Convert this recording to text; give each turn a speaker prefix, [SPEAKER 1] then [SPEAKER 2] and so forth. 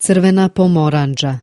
[SPEAKER 1] Crvena pomoranđa.